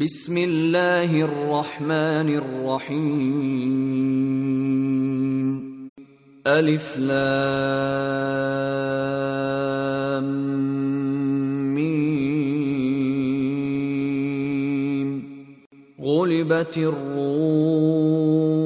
بسم الله الرحمن الرحيم ألف لام ميم غلبت الروم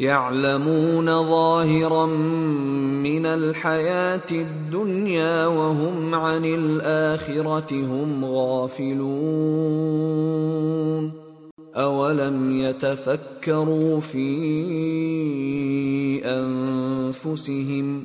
يعلمون ظاهرا من الحياة الدنيا وهم عن الآخرة هم غافلون. أولم يتفكروا في أنفسهم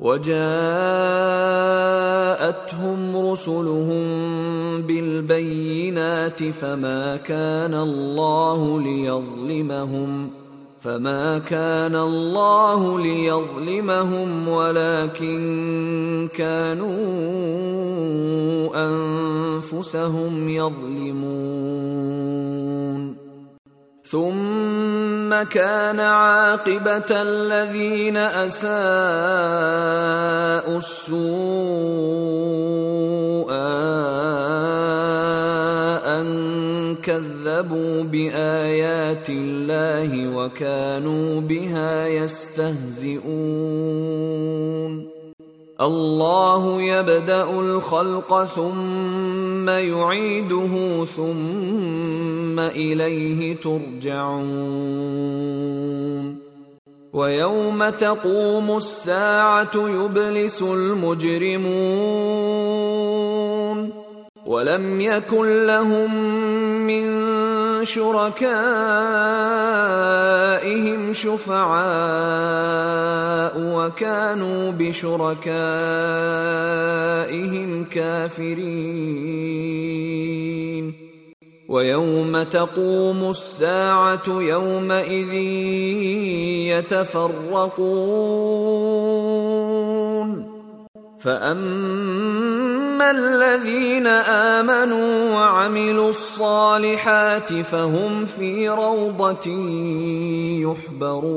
وجاءتهم رسلهم بالبينات فما كان الله ليظلمهم فما كان الله ليظلمهم ولكن كانوا أنفسهم يظلمون ثم كان عاقبه الذين اساءوا السوء ان كذبوا بايات الله وكانوا بها يستهزئون. الله يبدا الخلق ثم يعيده ثم اليه ترجعون ويوم تقوم الساعة يبلس المجرمون ولم يكن لهم من شركائهم شفعاء وكانوا بشركائهم كافرين. ويوم تقوم الساعة يومئذ يتفرقون. فاما الذين امنوا وعملوا الصالحات فهم في روضه يحبرون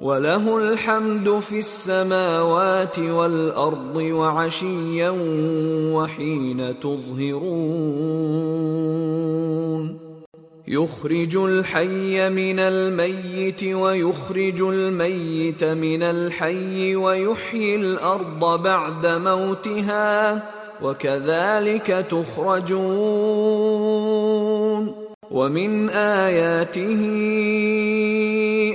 وله الحمد في السماوات والأرض وعشيا وحين تظهرون. يخرج الحي من الميت ويخرج الميت من الحي ويحيي الأرض بعد موتها وكذلك تخرجون. ومن آياته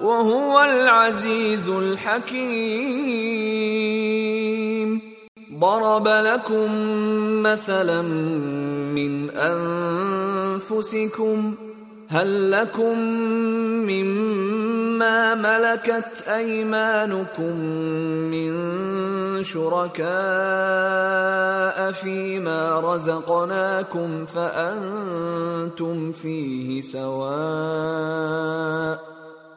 وهو العزيز الحكيم. ضرب لكم مثلا من أنفسكم هل لكم مما ملكت أيمانكم من شركاء فيما رزقناكم فأنتم فيه سواء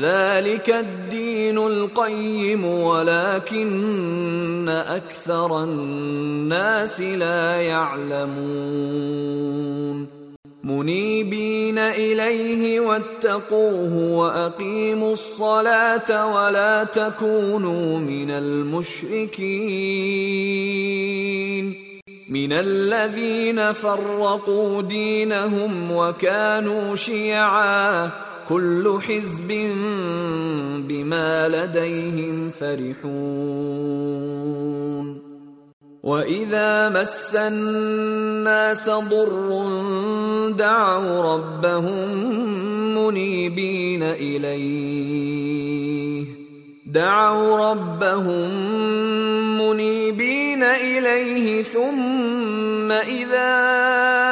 ذلك الدين القيم ولكن أكثر الناس لا يعلمون. منيبين إليه واتقوه وأقيموا الصلاة ولا تكونوا من المشركين. من الذين فرقوا دينهم وكانوا شيعا كل حزب بما لديهم فرحون. وإذا مس الناس ضر دعوا ربهم منيبين إليه. دعوا ربهم منيبين إليه ثم إذا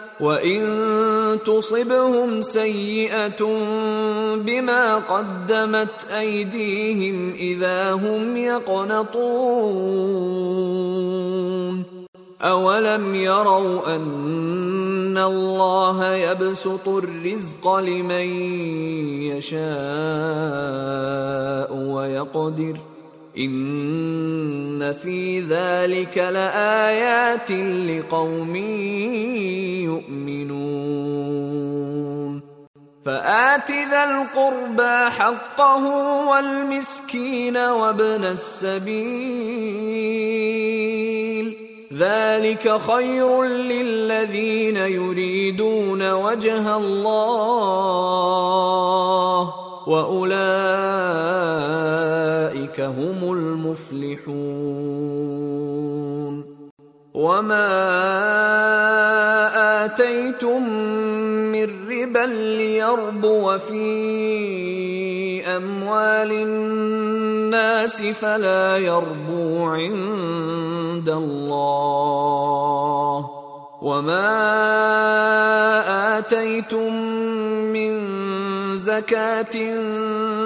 وان تصبهم سيئه بما قدمت ايديهم اذا هم يقنطون اولم يروا ان الله يبسط الرزق لمن يشاء ويقدر ان في ذلك لايات لقوم يؤمنون فات ذا القربى حقه والمسكين وابن السبيل ذلك خير للذين يريدون وجه الله واولئك هم المفلحون. وما اتيتم من ربا ليربو في اموال الناس فلا يربو عند الله. وما اتيتم من زكاه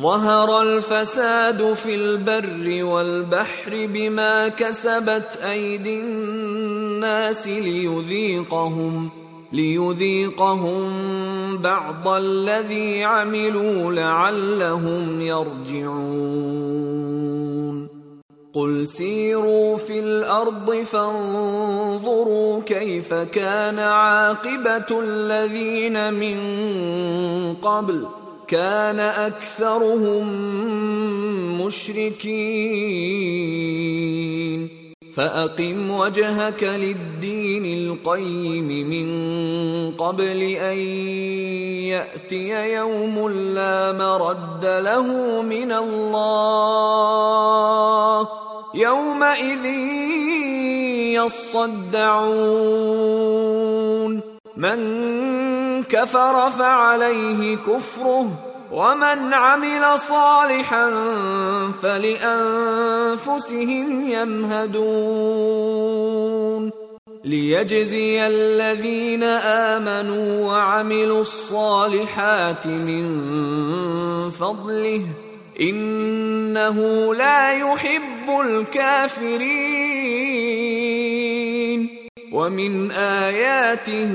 ظهر الفساد في البر والبحر بما كسبت أيدي الناس ليذيقهم ليذيقهم بعض الذي عملوا لعلهم يرجعون. قل سيروا في الأرض فانظروا كيف كان عاقبة الذين من قبل. كان أكثرهم مشركين. فأقم وجهك للدين القيم من قبل أن يأتي يوم لا مرد له من الله. يومئذ يصدعون. من كفر فعليه كفره ومن عمل صالحا فلأنفسهم يمهدون. ليجزي الذين آمنوا وعملوا الصالحات من فضله إنه لا يحب الكافرين. ومن آياته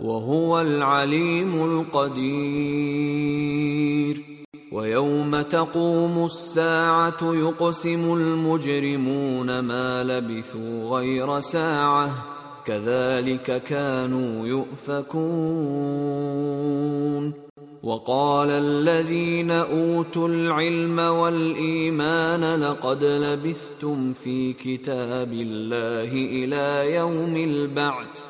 وهو العليم القدير. ويوم تقوم الساعة يقسم المجرمون ما لبثوا غير ساعة كذلك كانوا يؤفكون. وقال الذين أوتوا العلم والإيمان لقد لبثتم في كتاب الله إلى يوم البعث.